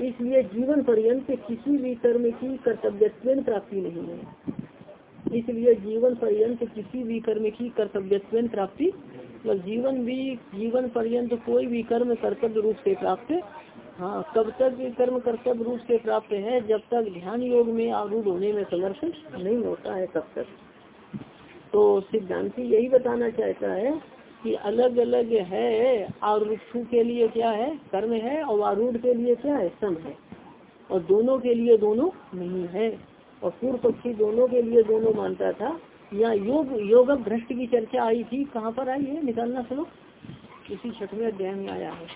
इसलिए जीवन पर्यंत किसी भी कर्म की कर्तव्य प्राप्ति नहीं है। इसलिए जीवन पर्यंत किसी भी कर्म की कर्तव्य प्राप्ति मतलब जीवन भी, जीवन पर्यंत कोई भी कर्म कर्तव्य रूप से प्राप्त हाँ कब तक कर्म कर्तव्य रूप से प्राप्त है, जब तक ध्यान योग में आरूढ़ होने में समर्थ नहीं होता है तब तक। तो सिद्धांति यही बताना चाहता है कि अलग अलग है आरूढ़ के लिए क्या है? कर्म है और आरूढ़ के लिए क्या है? सम है। और दोनों के लिए दोनों नहीं है। और पूर्व पक्षी दोनों के लिए दोनों मानता था। यहाँ योग योग भ्रष्ट की चर्चा आई थी। कहाँ पर आई है? निकालना सुनो। इसी छठवें अध्याय में आया है।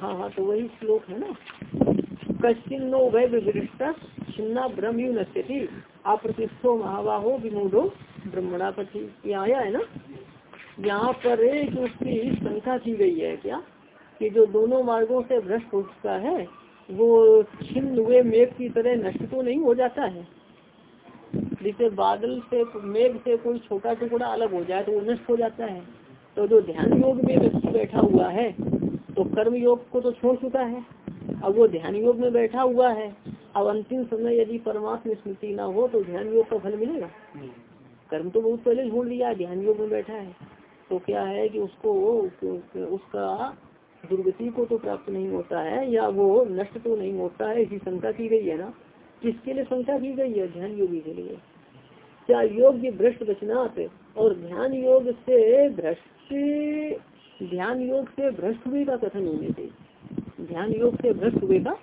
हाँ हाँ तो वही श्लोक है ना। कश्चिन नो वै विवृष्टा, छिन्ना ब्रह्म यू नश्यति। अप्रतिष्ठो महाबाहो विमूढ़ो ब्रह्मणा पति ये आया है ना? यहाँ पर एक उसकी शंका की गई है क्या? कि जो दोनों मार्गों से भ्रष्ट हो चुका है, वो छिन्न हुए मेघ की तरह नष्ट तो नहीं हो जाता है? जैसे बादल से, मेघ से कोई छोटा टुकड़ा अलग हो जाए तो वो नष्ट हो जाता है। तो जो ध्यान योग में व्यक्ति बैठा हुआ है तो कर्म योग को तो छोड़ चुका है। अब वो ध्यान योग में बैठा हुआ है, अब अंतिम समय यदि परमात्मा स्मृति ना हो तो ध्यान योग का फल मिलेगा। कर्म तो बहुत पहले छोड़ लिया, ध्यान योग में बैठा है। तो क्या है कि उसको, उसका दुर्गति को तो प्राप्त नहीं होता है, या वो नष्ट तो नहीं होता है ऐसी शंका की गई है ना? किसके लिए शंका की गई है? ध्यान योगी के लिए। क्या योग्य भ्रष्ट बचनाथ और ध्यान योग से भ्रष्ट ध्यान योग से भ्रष्ट हुए का कथन होने से? ध्यान योग से भ्रष्ट हुए का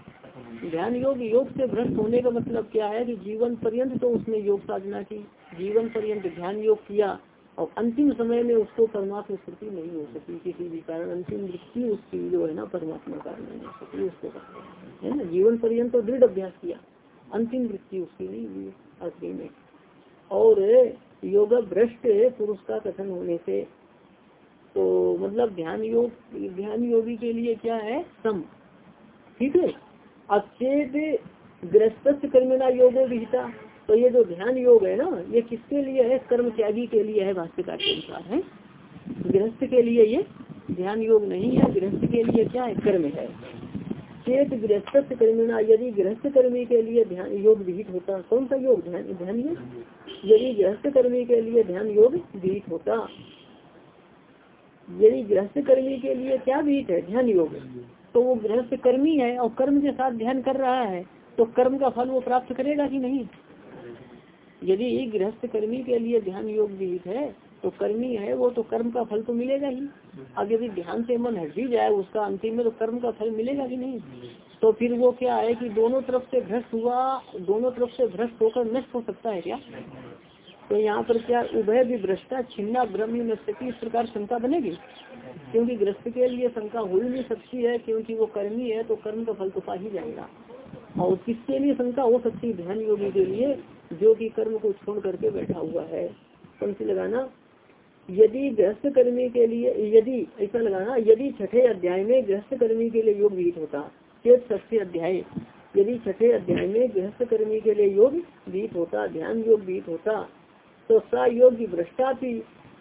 ध्यान योग योग से भ्रष्ट होने का मतलब क्या है कि जीवन पर्यंत तो उसने योग साधना की, जीवन पर्यंत ध्यान योग किया और अंतिम समय में उसको परमात्मा स्मृति नहीं हो सकी, किसी भी कारण, अंतिम वृत्ति उसकी जो है ना परमात्मा कारण नहीं हो सकी, उसको है ना? जीवन पर्यंत तो दृढ़ अभ्यास किया, अंतिम वृत्ति उसकी नहीं हुई, आखिरी में। और योग भ्रष्ट पुरुष का कथन होने से। तो मतलब ध्यान योग, ध्यान योगी के लिए क्या है? सम। ठीक है? अचेत गृहस्थ कर्मिना योगो विहिता। तो ये जो ध्यान योग है ना, ये किसके लिए है? कर्म त्यागी के लिए है, भाष्यकार के अनुसार है। गृहस्थ के लिए ये ध्यान योग नहीं है, गृहस्थ के लिए क्या है? कर्म है। चेत गृहस्थ कर्मिना यदि गृहस्थ कर्मी के लिए ध्यान योग विहित होता, कौन सा योग? ध्यान ध्यान योग? यदि गृहस्थ कर्मी के लिए ध्यान योग विहित होता, यदि गृहस्थ कर्मी के लिए क्या विहित है? ध्यान योग। तो वो गृहस्थ कर्मी है और कर्म के साथ ध्यान कर रहा है तो कर्म का फल वो प्राप्त करेगा कि नहीं? यदि गृहस्थ कर्मी के लिए ध्यान योग विहित है तो कर्मी है वो तो कर्म का फल तो मिलेगा ही। अब यदि ध्यान से मन हट भी जाए उसका अंतिम में तो कर्म का फल मिलेगा कि नहीं? तो फिर वो क्या है कि दोनों तरफ़ से भ्रष्ट हुआ, दोनों तरफ़ से भ्रष्ट होकर नष्ट हो सकता है क्या? तो यहाँ पर क्या उभय भी भ्रष्टा छिन्ना ब्रह्म नष्टि इस प्रकार शंका बनेगी? क्योंकि ग्रस्त के लिए शंका हो ही नहीं सकती है, क्योंकि वो कर्मी है तो कर्म का फल तो पा ही जाएगा। और किसके लिए शंका हो सकती है? ध्यान योगी के लिए, जो कि कर्म को छोड़ करके बैठा हुआ है। पंक्ति लगाना, यदि गृहस्थ कर्मी के लिए, यदि, ऐसा लगाना, यदि छठे अध्याय में गृहस्थ कर्मी के लिए योग विहित होता चेत ष्ठी अध्याय। यदि छठे अध्याय में गृहस्थ कर्मी के लिए योग विहित होता, ध्यान योग विहित होता तो सा योग भ्रष्टा थी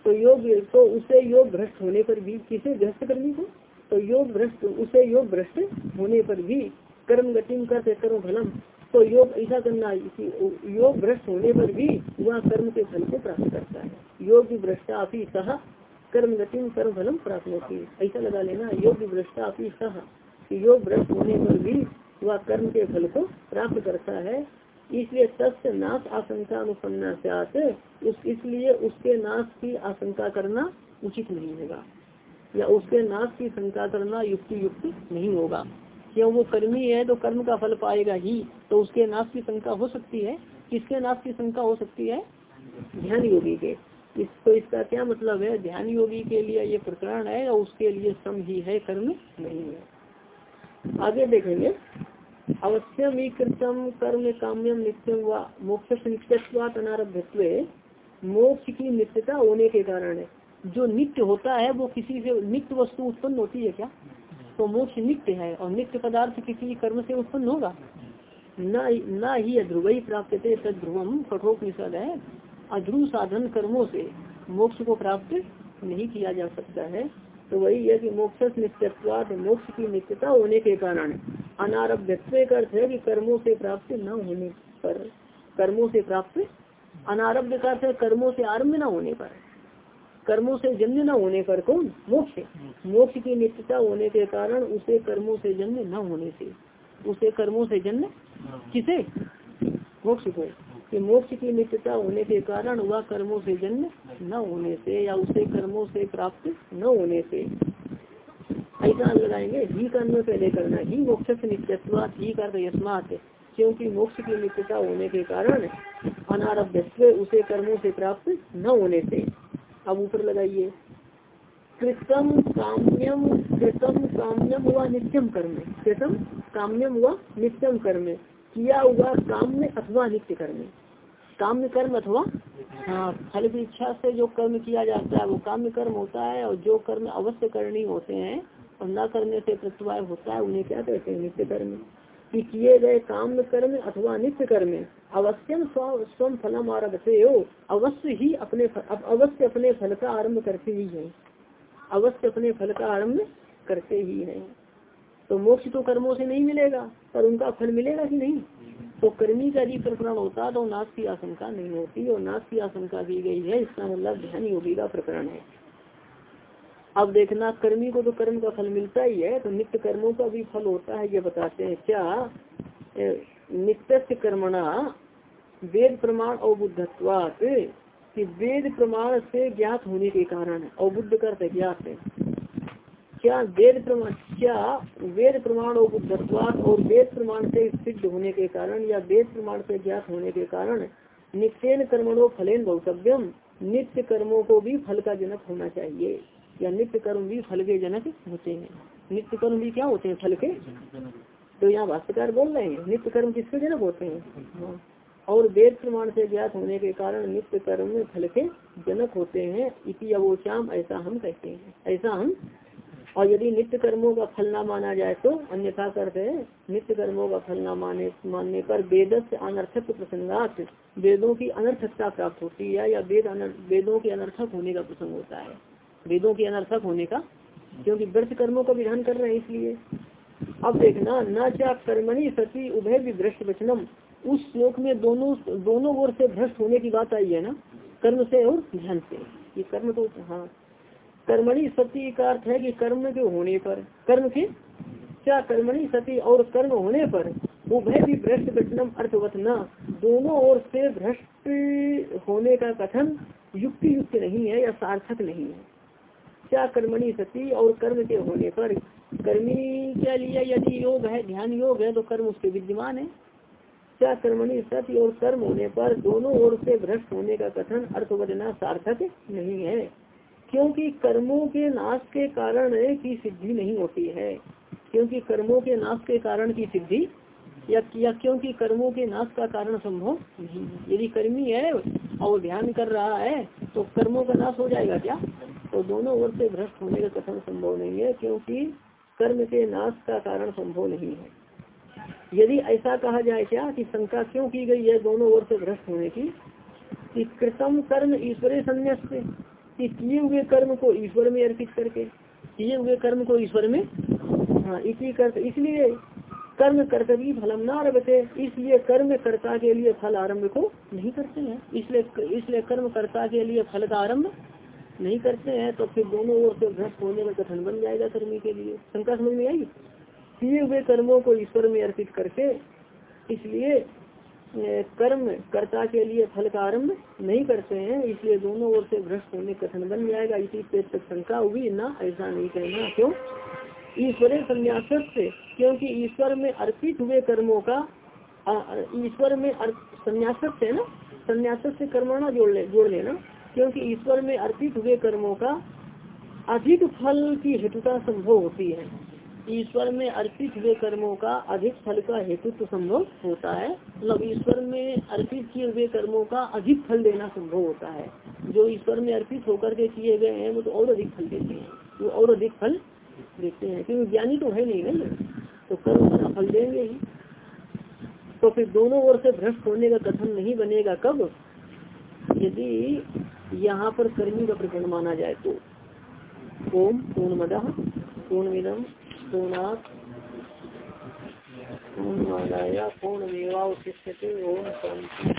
तो योग तो उसे योग भ्रष्ट होने पर भी किसे गृहस्थ कर्मी को? तो योग भ्रष्ट, उसे योग भ्रष्ट होने पर भी कर्म गतिम करते कर्म फलम। तो योग ऐसा करना योग भ्रष्ट होने पर भी वह कर्म के फल को प्राप्त करता है। योग भ्रष्टा अपनी सह, कर्म गति कर्म फलम प्राप्त होती। है ऐसा लगा लेना, योग भ्रष्टा अपनी सह। योग भ्रष्ट होने पर भी वह कर्म के फल को प्राप्त करता है, इसलिए तस्य नाश आशंका अनुपन्ना से उस, इसलिए उसके नाश की आशंका करना उचित नहीं होगा। या उसके नाश की शंका करना युक्ति युक्त नहीं होगा। क्यों वो कर्मी है तो कर्म का फल पाएगा ही। तो उसके नाश की शंका हो सकती है। किसके नाश की शंका हो सकती है? ध्यान योगी के। इस तो इसका क्या मतलब है? ध्यान योगी के लिए ये प्रकरण है और उसके लिए सम ही है, कर्म नहीं है। आगे देखेंगे। अवश्यम कृतम कर्म काम्यम नित्यम व मोक्ष अनारभ्यत्व मोक्ष की नित्यता होने के कारण है। जो नित्य होता है, वो किसी से नित्य वस्तु उत्पन्न होती है क्या? तो मोक्ष नित्य है और नित्य पदार्थ किसी कर्म से उत्पन्न होगा? न ही अध्रुव ही प्राप्त थे तद ध्रुवम कठोपनिषद है। अध्रुव साधन कर्मों से मोक्ष को प्राप्त नहीं किया जा सकता है। तो वही है कि मोक्ष नित्यत्वाद, मोक्ष की नित्यता होने के कारण अनारभ्यत्व का अर्थ है कि कर्मों से प्राप्त न होने पर, कर्मों से प्राप्त अनारब्ध का अर्थ कर्मों से आरंभ न होने पर। कर्मों से जन्म न होने पर कौन? मोक्ष। मोक्ष की नित्यता होने के कारण उसे कर्मों से जन्म न होने से, उसे कर्मों से जन्म किसे? मोक्ष को। कि मोक्ष की नित्यता होने के कारण वह कर्मों से जन्म न होने से या उसे कर्मों से प्राप्त न होने से। ऐसा लगाएँगे, ही कर्म पहले करना ही मोक्ष से नित्यत्वा ही कर यस्मात, क्योंकि मोक्ष की नित्यता होने के कारण अनारभ्य उसे कर्मों से प्राप्त न होने से। अब ऊपर लगाइए। कृतम काम्यम कृतम काम्यम हुआ नित्यम कर्म। कृतम काम्यम हुआ नित्यम कर्म। किया हुआ काम्य अथवा नित्य कर्म। काम्य कर्म अथवा? हाँ फल की इच्छा से जो कर्म किया जाता है, वो काम्य कर्म होता है और जो कर्म अवश्य करनी होते हैं और न करने से प्रत्यवाय होता है, उन्हें क्या कहते हैं? नित्य कर्म। कि किए गए काम कर्म अथवा नित्य कर्म अवश्यम स्वम फलम आरभते हो, अवश्य ही अपने अवश्य अपने फल का आरंभ करते ही है। अवश्य अपने फल का आरंभ करते ही है। तो मोक्ष तो कर्मों से नहीं मिलेगा, पर उनका फल मिलेगा कि नहीं। तो कर्मी का यदि प्रकरण होता तो नाश की आशंका नहीं होती, और नाश की आशंका की गई है, इसका मतलब ध्यान योगी का प्रकरण है। अब देखना, कर्मी को तो कर्म का फल मिलता ही है तो नित्य कर्मों का भी फल होता है, ये बताते हैं क्या? नित्य कर्मणा, वेद प्रमाण अवबुद्धत्वात, कि वेद प्रमाण से ज्ञात होने के कारण, अवबुद्ध करते ज्ञात है। क्या वेद प्रमाण, क्या वेद प्रमाण और वेद प्रमाण से सिद्ध होने के कारण या वेद प्रमाण से ज्ञात होने के कारण नित्यन कर्मणों फलेन भवितव्यम, नित्य कर्मों को भी फल का जनक होना चाहिए। या नित्य कर्म भी फल के जनक होते हैं। नित्य कर्म भी क्या होते हैं? फल के तो यहाँ भाष्यकार बोल रहे हैं, नित्य कर्म किसके जनक होते हैं? और वेद प्रमाण से ज्ञात होने के कारण नित्य कर्म फल के जनक होते हैं। इसी अवोचाम, ऐसा हम कहते हैं। ऐसा हम और यदि नित्य कर्मों का फल न माना जाए तो अन्यथा करते हैं। नित्य कर्मों का फल न माने, मानने पर वेद से अनर्थक प्रसंगात, वेदों की अनर्थकता प्राप्त होती है या वेद वेदों के अनर्थक होने का प्रसंग होता है। वेदों के अनर्थक होने का, क्योंकि व्यर्थ कर्मों का विधान कर रहे हैं इसलिए। अब देखना, न क्या कर्मणि सती उभय भी भ्रष्ट वचनम। उस श्लोक में दोनों दोनों ओर से भ्रष्ट होने की बात आई है ना? कर्म से और ध्यान से। ये कर्म तो हाँ कर्मणि सती का अर्थ है कि कर्म के होने पर। कर्म के? क्या कर्मणी सती और कर्म होने पर? उभय भी भ्रष्ट वचनम अर्थवत न। दोनों ओर से भ्रष्ट होने का कथन युक्ति युक्त नहीं है या सार्थक नहीं है। क्या कर्मणी सती और कर्म के होने पर? कर्मी क्या लिया? यदि योग है, ध्यान योग है तो कर्म उसके विद्यमान है। क्या कर्मणी सत्य और कर्म होने पर दोनों ओर से भ्रष्ट होने का कथन अर्थवदना सार्थक नहीं है? क्योंकि कर्मों के नाश के कारण की सिद्धि नहीं होती है। क्योंकि कर्मों के नाश के कारण की सिद्धि या, या क्योंकि कर्मों के नाश का कारण संभव नहीं यदि कर्मी है और ध्यान कर रहा है तो कर्मों का नाश हो जाएगा क्या? तो दोनों ओर से भ्रष्ट होने का कथन संभव नहीं है क्योंकि कर्म के नाश का कारण संभव नहीं है। यदि ऐसा कहा जाए क्या कि शंका क्यों की गई है दोनों ओर से भ्रष्ट होने की? कि कृतम कर्म ईश्वरी संन्यास कि किए हुए कर्म को ईश्वर में अर्पित करके, किए हुए कर्म को ईश्वर में हाँ इसी कर इसलिए कर्म कर्तव्य फलम न आरभते, इसलिए कर्म कर्ता के लिए फल आरंभ को नहीं करते हैं। इसलिए इसलिए कर्म कर्ता के लिए फल का आरंभ नहीं करते हैं तो फिर दोनों ओर से भ्रष्ट होने का कथन बन जाएगा कर्मी के लिए। शंका समझ में आई? किए हुए कर्मों को ईश्वर में अर्पित करके, इसलिए कर्म, कर्ता के लिए फल का आरंभ नहीं करते हैं, इसलिए दोनों ओर से भ्रष्ट होने कथन बन जाएगा। इसी पे शंका हुई, ना, ऐसा नहीं कहना। क्यों? ईश्वरीय संन्यास से, क्योंकि ईश्वर में अर्पित हुए कर्मों का ईश्वर में संन्यास है ना संन्यास से कर्मणा जोड़ ले, जोड़ लेना। क्योंकि ईश्वर में अर्पित हुए कर्मों का अधिक फल की हेतुता संभव होती है। ईश्वर में अर्पित हुए कर्मों का अधिक फल का हेतु तो संभव होता है। मतलब ईश्वर में अर्पित किए हुए कर्मों का अधिक फल देना संभव होता है। जो ईश्वर में अर्पित होकर के किए गए हैं, वो तो और अधिक फल देते हैं। वो और अधिक फल देते हैं। क्योंकि ज्ञानी तो है नहीं ना तो कर्म का फल देंगे ही। तो फिर दोनों ओर से भ्रष्ट होने का कथन नहीं बनेगा कब? यदि यहाँ पर कर्मी का प्रकरण माना जाए तो। ओम पूर्ण मद पूर्ण विदम पूर्णात् पूर्णमादाया पूर्ण मेवा ओम शांति